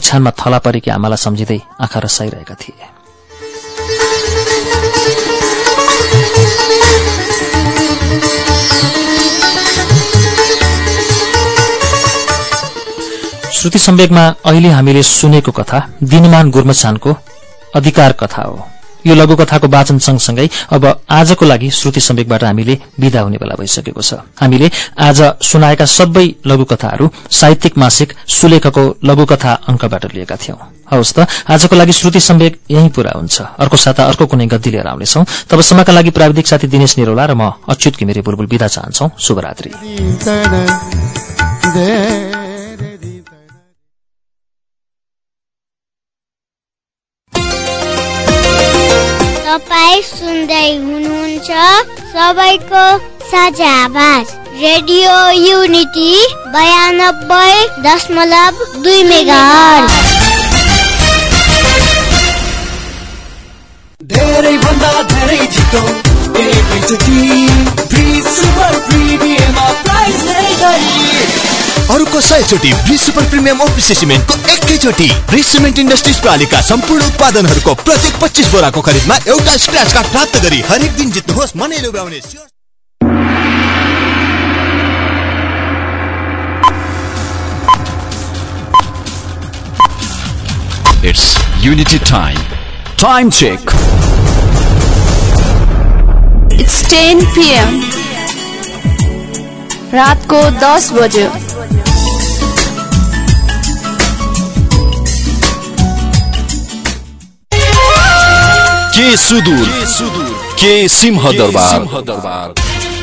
ओछ्यानमा थला परेकी आमालाई सम्झिँदै आँखा रसाइरहेका थिए। श्रुति सम्वेकमा अहिले हामीले सुनेको कथा दिनमान गुर्मचानको अधिकार कथा हो। यो लघुकथाको वाचन सँगसँगै अब आजको लागि श्रुति सम्वेकबाट हामीले विदा हुने बेला भइसकेको छ। हामीले आज सुनाएका सबै लघुकथाहरू साहित्यिक मासिक सुलेखको लघुकथा अङ्कबाट लिएका थियौं। हवस् त आजको लागि श्रुति सम्वेक यही पूरा हुन्छ। अर्को साता अर्को कुनै गद्दी लिएर आउनेछौ। तबसम्मका लागि प्राविधिक साथी दिनेश निरोला र म अच्युत घिमिरे बुलबुल विदा चाहन्छौ। शुभरात्री। तपाईँ सुन्दै हुनुहुन्छ सबैको साझा आवाज। रेडियो युनिटी बयानब्बे दशमलव दुई मेगा अरू कसैचोटि ब्रिज सुपर प्रिमियम ओपिसी सिमेन्टको एकैचोटि ब्रिज सिमेन्ट इन्डस्ट्रिज प्रणालीका सम्पूर्ण उत्पादनहरूको प्रत्येक पच्चिस बोराको खरिदमा एउटा स्क्रच कार्ड प्राप्त गरी हरेक दिन जित्नुहोस् मनै लुब्याउने It's Unity Time. Time check. It's 10 p.m. रातको दस बज्यो के सुदूर के सिंह दरबार।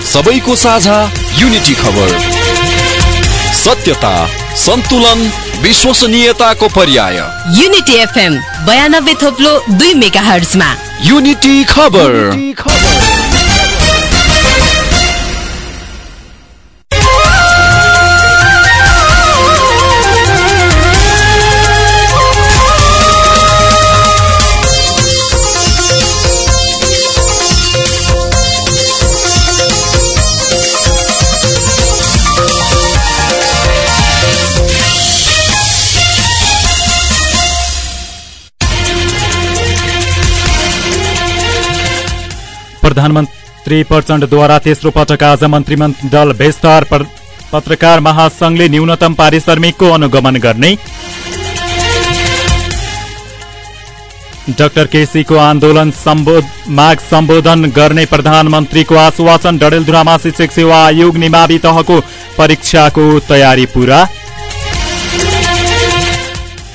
सबैको साझा युनिटी खबर। सत्यता सन्तुलन विश्वसनीयताको पर्याय। युनिटी एफएम बयानब्बे थोप्लो दुई मेगा हर्जमा युनिटी खबर। प्रधानमन्त्री प्रचण्डद्वारा तेस्रो पटक आज मन्त्रीमण्डल विस्तार पत्रकार महासंघले न्यूनतम पारिश्रमिकको अनुगमन गर्ने। डाक्टर केसीको आन्दोलन माग सम्बोधन गर्ने प्रधानमन्त्रीको आश्वासन डडेलधुरामा शिक्षक सेवा आयोग निमावि तहको परीक्षाको तयारी पूरा।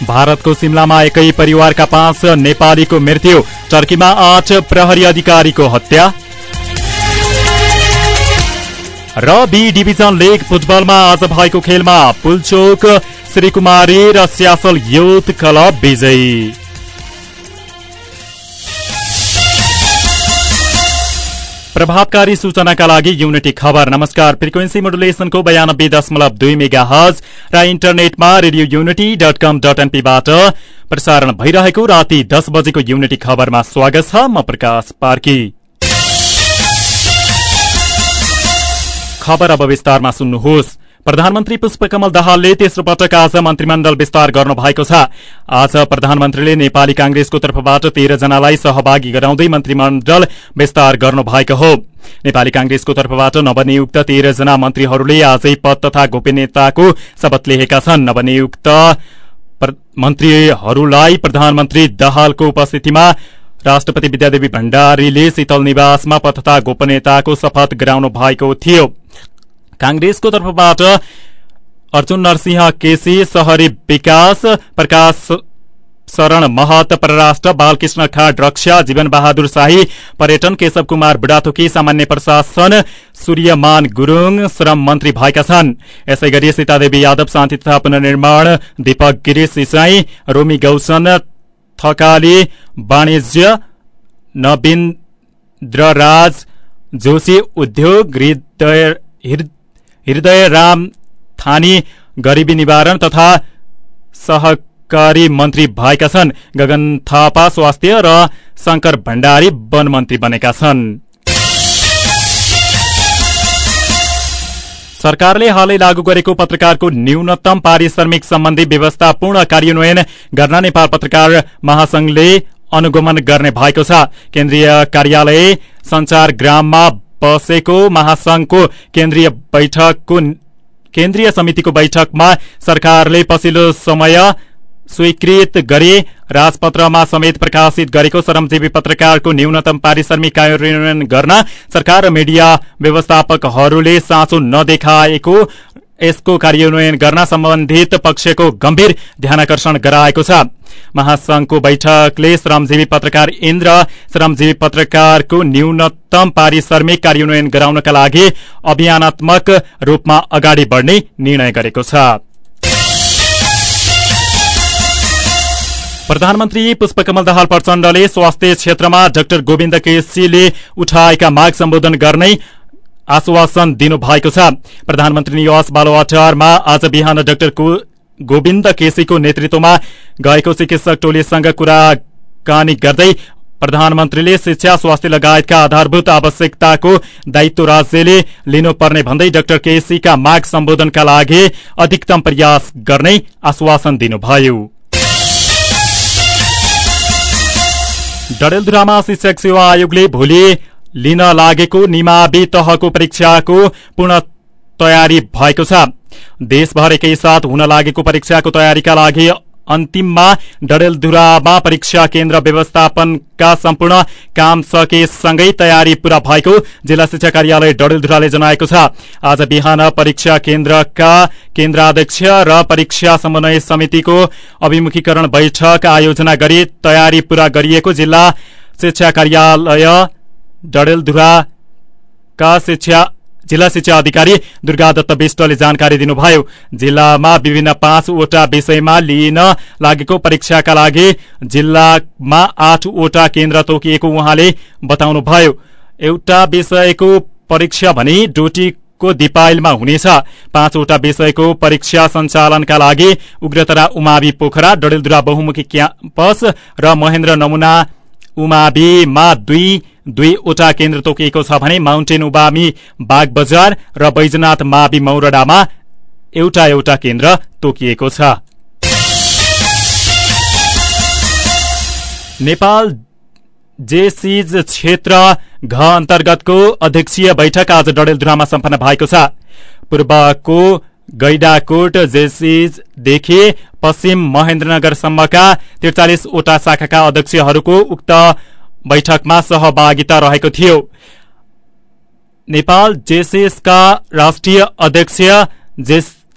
भारतको सिमलामा एकै परिवारका पाँच नेपालीको मृत्यु टर्कीमा आठ प्रहरी अधिकारीको हत्या। र बी डिभिजन लिग फुटबलमा आज भएको खेलमा पुलचोक श्रीकुमारी र स्यासल युथ क्लब विजयी। प्रभावकारी सूचनाका लागि युनिटी खबर। नमस्कार। फ्रिक्वेन्सी मोडुलेसनको बयानब्बे दशमलव दुई मेगा हज र इन्टरनेटमा radio unity dot com dot एनपीबाट प्रसारण भइरहेको राति दस बजेको युनिटी खबरमा स्वागत छ। म प्रकाश पार्की। खबर अब विस्तारमा सुन्नुहोस्। प्रधानमन्त्री पुष्पकमल दाहालले तेस्रो पटक आज मन्त्रीमण्डल विस्तार गर्नु भएको छ। आज प्रधानमन्त्रीले नेपाली कांग्रेसको तर्फबाट तेह्र जनालाई सहभागी गराउँदै मन्त्रीमण्डल विस्तार गर्नु भएको हो। नेपाली कांग्रेसको तर्फबाट नवनियुक्त तेह्र जना मन्त्रीहरूले आजै पद तथा गोपनीयताको शपथ लिएका छन्। नवनियुक्त मन्त्रीहरूलाई प्रधानमन्त्री दाहालको उपस्थितिमा राष्ट्रपति विद्यादेवी भण्डारीले शीतल निवासमा पद तथा गोपनीयताको शपथ गराउनु भएको थियो। कांग्रेसको तर्फबाट अर्जुन नरसिंह केसी शहरी विकास प्रकाश शरण महत परराष्ट्र बालकृष्ण खाड रक्षा जीवन बहादुर शाही पर्यटन केशव कुमार बुढाथोकी सामान्य प्रशासन सूर्यमान गुरूङ श्रम मन्त्री भएका छन्। यसै गरी सीतादेवी यादव शान्ति तथा पुनर्निर्माण दीपक गिरी सिसाई रोमी गौसन थकाली वाणिज्य नवीन्द्रराज जोशी उद्योग हृदय राम थानी गरिबी निवारण तथा सहकारी मन्त्री भएका छन्। गगन थापा स्वास्थ्य र शंकर भण्डारी वन मन्त्री बनेका छन्। सरकारले हालै लागू गरेको पत्रकारको न्यूनतम पारिश्रमिक सम्बन्धी व्यवस्था पूर्ण कार्यान्वयन गर्न नेपाल पत्रकार महासंघले अनुगमन गर्ने भएको छ। केन्द्रीय कार्यालय संचार ग्राममा बसेको महासंघको केन्द्रीय बैठकको केन्द्रीय समितिको बैठकमा सरकारले पछिल्लो समय स्वीकृत गरे। राजपत्रमा समेत प्रकाशित गरेको श्रमजीवी पत्रकारको न्यूनतम पारिश्रमिक कार्यान्वयन गर्न सरकार र मीडिया व्यवस्थापकहरूले साँचो नदेखाएको यसको कार्यान्वयन गर्न सम्बन्धित पक्षको गम्भीर ध्यानकर्षण गराएको छ। महासंघको बैठकले श्रमजीवी पत्रकार इन्द्र श्रमजीवी पत्रकारको न्यूनतम पारिश्रमिक कार्यान्वयन गराउनका लागि अभियानात्मक रूपमा अगाडि बढ्ने निर्णय गरेको छ। प्रधानमन्त्री पुष्पकमल दाहाल प्रचण्डले स्वास्थ्य क्षेत्रमा डाक्टर गोविन्द केसीले उठाएका माग सम्बोधन गर्नै आश्वासन दिनुभएको छ। प्रधानमन्त्री निवास बालुवाटारमा आज बिहान डाक्टर गोविन्द केसीको नेतृत्वमा गएको चिकित्सक टोलीसँग कुराकानी गर्दै प्रधानमन्त्रीले शिक्षा स्वास्थ्य लगायतका आधारभूत आवश्यकताको दायित्व राज्यले लिनुपर्ने भन्दै डाक्टर केसीका माग सम्बोधनका लागि अधिकतम प्रयास गर्ने आश्वासन दिनुभयो। डडेलधुरामा शिक्षक सेवा आयोगले भोलि लिन लागेको निमावि तहको परीक्षाको पूर्ण तयारी भएको छ। देशभर एकैसाथ हुन लागेको परीक्षाको तयारीका लागि अन्तिममा डडेलधुरामा परीक्षा केन्द्र व्यवस्थापनका सम्पूर्ण काम सकेसँगै तयारी पूरा भएको जिल्ला शिक्षा कार्यालय डडेलधुराले जनाएको छ। आज बिहान परीक्षा केन्द्रका केन्द्राध्यक्ष र परीक्षा समन्वय समितिको अभिमुखीकरण बैठक आयोजना गरी तयारी पूरा गरिएको जिल्ला शिक्षा कार्यालय डडेलधुराका शिक्षा जिल्ला शिक्षा अधिकारी दुर्गादत्त विष्टले जानकारी दिनुभयो जिल्लामा विभिन्न पाँचवटा विषयमा लिन लागेको परीक्षाका लागि जिल्लामा आठवटा केन्द्र तोकिएको उहाँले बताउनुभयो। एउटा विषयको परीक्षा भने डोटीको दिपाइलमा हुनेछ। पाँचवटा विषयको परीक्षा सञ्चालनका लागि उग्रतरा उमावि पोखरा डडेलधुरा बहुमुखी क्याम्पस र महेन्द्र नमुना उमाविमा दुई दुईवटा केन्द्र तोकिएको छ भने माउन्टेन उबामी बाग बजार र बैजनाथ मावि मौरडामा एउटा एउटा केन्द्र तोकिएको छ। नेपाल जेसिज क्षेत्र घ अन्तर्गतको अध्यक्षीय बैठक आज डडेलधुरामा सम्पन्न भएको छ। पूर्वको गैडाकोट जेसिजदेखि पश्चिम महेन्द्रनगरसम्मका त्रिचालिसवटा शाखाका अध्यक्षहरूको उक्त बैठकमा सहभागिता रहेको थियो। नेपाल जेसिएसका राष्ट्रिय अध्यक्ष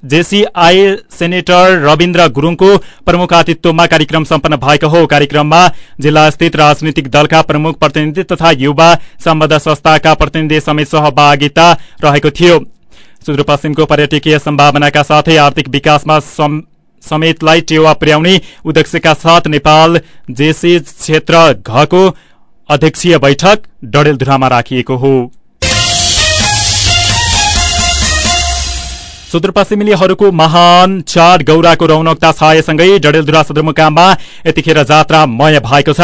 जेसीआई सेनेटर रविन्द्र गुरूङको प्रमुखातित्वमा कार्यक्रम सम्पन्न भएको हो। कार्यक्रममा जिल्लास्थित राजनीतिक दलका प्रमुख प्रतिनिधि तथा युवा सम्बद्ध संस्थाका प्रतिनिधि समेत सहभागिता रहेको थियो। सुदूरपश्चिमको पर्यटकीय सम्भावनाका साथै आर्थिक विकासमा समेतलाई टेवा पुर्याउने उद्देश्यका साथ नेपाल जेसी क्षेत्र घको अध्यक्षीय बैठक डडेलधुरामा राखिएको हो। सुदूरपश्चिमेलीहरूको महान चाड गौराको रौनकता छाएसँगै डडेलधुरा सदरमुकाममा यतिखेर जात्रामय भएको छ।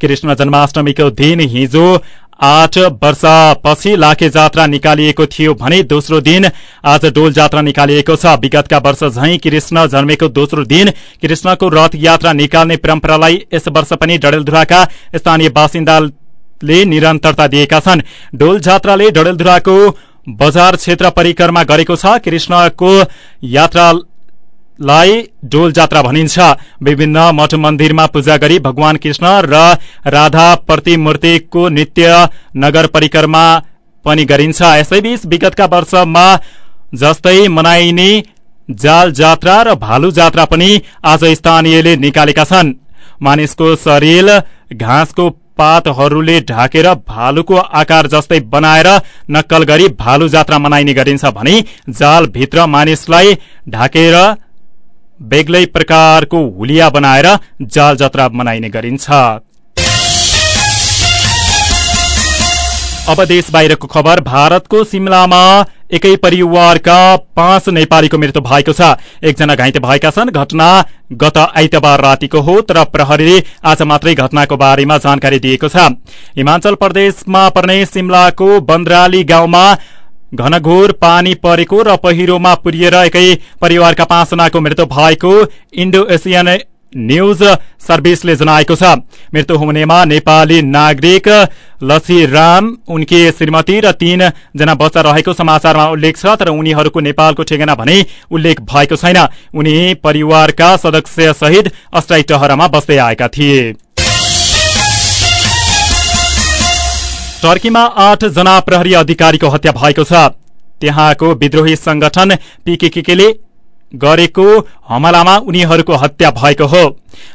कृष्ण जन्माष्टमीको दिन हिजो आठ वर्षपछि लाखे जात्रा निकालिएको थियो भने दोस्रो दिन आज डोल जात्रा निकालिएको छ। विगतका वर्ष झैं कृष्ण जन्मेको दोस्रो दिन कृष्णको रथ यात्रा निकाल्ने परम्परालाई यस वर्ष पनि डडेलधुराका स्थानीय बासिन्दाले निरन्तरता दिएका छन्। डोल जात्राले डडेलधुराको बजार क्षेत्र परिक्रमा गरेको छ। कृष्णको यात्रा लाई डोल जात्रा भनिन्छ। विभिन्न मठ मन्दिरमा पूजा गरी भगवान कृष्ण र राधा प्रतिमूर्तिको नित्य नगर परिक्रमा पनि गरिन्छ। यसैबीच विगतका वर्षमा जस्तै मनाइने जाल जात्रा र भालु जात्रा पनि आज स्थानीयले निकालेका छन्। मानिसको शरीर घाँसको पातहरूले ढाकेर भालुको आकार जस्तै बनाएर नक्कल गरी भालु जात्रा मनाइने गरिन्छ भने जालभित्र मानिसलाई ढाकेर बेग्लै प्रकारको हुलिया बनाएर जाल जात्रा मनाइने गरिन्छ। अब देश बाहिरको खबर भारतको सिमलामा एकै परिवारका पाँच नेपालीको मृत्यु भएको छ। एकजना घाइते भएका छन्। घटना गत आइतबार रातिको हो तर प्रहरीले आज मात्रै घटनाको बारेमा जानकारी दिएको छ। हिमाचल प्रदेशमा पर्ने सिमलाको बन्द्राली गाउँमा घनघोर पानी परेको र पहिरोमा पुरिएर एकै परिवारका पाँचजनाको मृत्यु भएको इन्डो एसियन न्यूज सर्भिसले जनाएको छ। मृत्यु हुनेमा नेपाली नागरिक लसीराम उनकी श्रीमती र तीन जना बच्चा रहेको समाचारमा उल्लेख छ तर उनीहरूको नेपालको ठेगाना भने उल्लेख भएको छैन। उनी परिवारका सदस्य सहित अस्थायी टहरामा बस्दै आएका थिए। टर्कीमा आठ जना प्रहरी अधिकारीको हत्या भएको छ। त्यहाँको विद्रोही संगठन पीकेकेले गरेको हमलामा उनीहरूको हत्या भएको हो।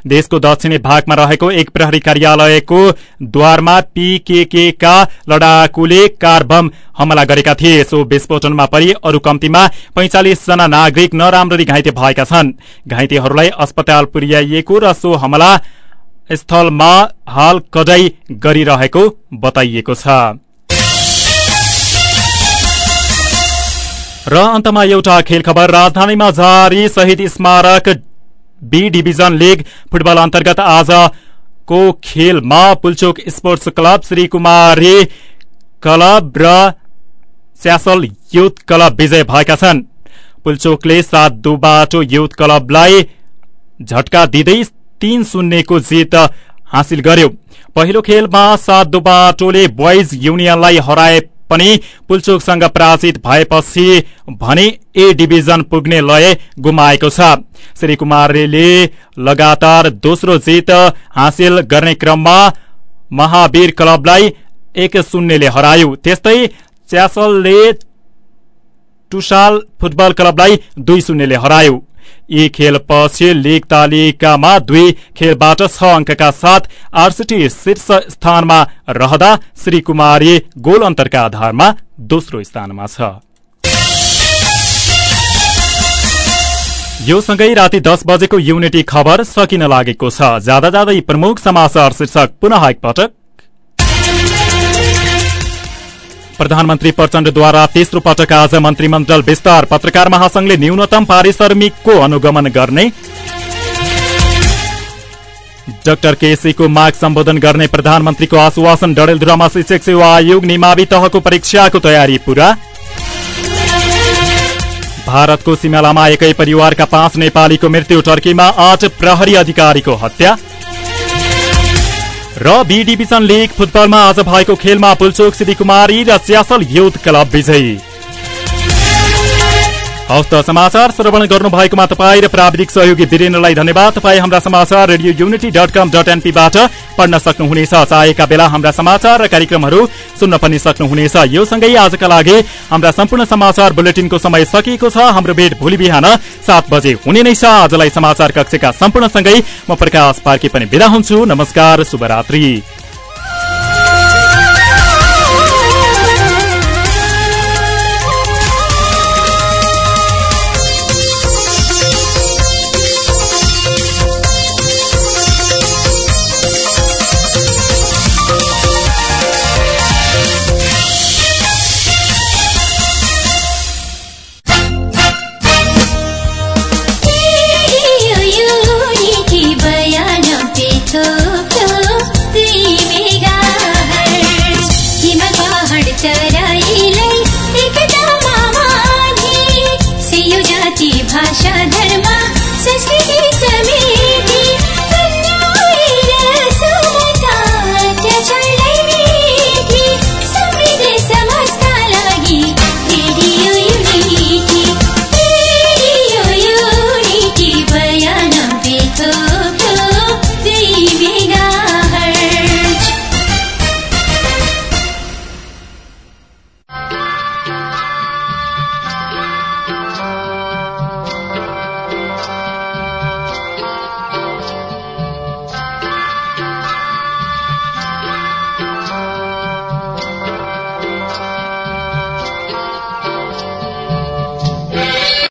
देशको दक्षिणी भागमा रहेको एक प्रहरी कार्यालयको द्वारमा पीकेके का लडाकुले कार बम हमला गरेका थिए। सो विस्फोटनमा परि अरू कम्तीमा पैंचालिस जना नागरिक नराम्ररी घाइते भएका छन्। घाइतेहरूलाई अस्पताल पुर्याइएको र सो हमला स्थलमा हाल कडाई गरिरहेको बताइएको छ। र अन्तमा एउटा खेल खबर राजधानीमा जारी शहीद स्मारक बी डिभिजन लिग फुटबल अन्तर्गत आजको खेलमा Pulchowk sports club Shri Kumari club र स्यासल युथ क्लब विजय भएका छन्। पुलचोकले सात दुबाटो युथ क्लबलाई झट्का दिँदै तीन शून्यको जित हासिल गर्यो। पहिलो खेलमा सात दुबाटोले बोइज युनियनलाई हराए पनि पुलचोकसँग पराजित भएपछि भने ए डिभिजन पुग्ने लय गुमाएको छ। श्री कुमारले लगातार दोस्रो जित हासिल गर्ने क्रममा महावीर क्लबलाई एक शून्यले हरायो। त्यस्तै च्यासलले टुसाल फुटबल क्लबलाई दुई शून्यले हरायो। यी खेलपछि लिग तालिकामा दुई खेलबाट छ अङ्कका साथ आरसिटी शीर्ष स्थानमा रहँदा श्री कुमारी गोल अन्तरका आधारमा दोस्रो स्थानमा छ। यो सँगै राति दस बजेको युनिटी खबर सकिन लागेको छ। जाँदा जाँदै प्रमुख समाचार शीर्षक पुनः एकपटक। प्रधानमन्त्री प्रचण्डद्वारा तेस्रो पटक आज मन्त्रीमण्डल विस्तार पत्रकार महासंघले न्यूनतम पारिश्रमिकको अनुगमन गर्ने। डाक्टर केसीको माग सम्बोधन गर्ने प्रधानमन्त्रीको आश्वासन डडेलधुरामा शिक्षक सेवा आयोग निमावि तहको परीक्षाको तयारी पूरा। भारतको सिमालामा एकै परिवारका पाँच नेपालीको मृत्यु टर्कीमा आठ प्रहरी अधिकारीको हत्या। र बी डिभिजन लिग फुटबलमा आज भएको खेलमा पुलचोक सिद्धि कुमारी र च्यासल युथ क्लब विजयी। हस्त समाचार श्रवण गर्नुभएकोमा तपाईँ र प्राविधिक सहयोगी वीरेन्द्रलाई धन्यवाद। तपाईँ हाम्रा समाचार Radio Unity dot com dot एनपीबाट पढ्न सक्नुहुनेछ। चाहेका बेला हाम्रा समाचार र कार्यक्रमहरू सुन्न पनि सक्नुहुनेछ। यो सँगै आजका लागि हाम्रा सम्पूर्ण समाचार बुलेटिनको समय सकिएको छ। हाम्रो भेट भोलि बिहान सात बजे हुने नै छ। आजलाई समाचार कक्षका सम्पूर्णसँगै म प्रकाश पार्की पनि विदा हुन्छु। नमस्कार शुभरात्री।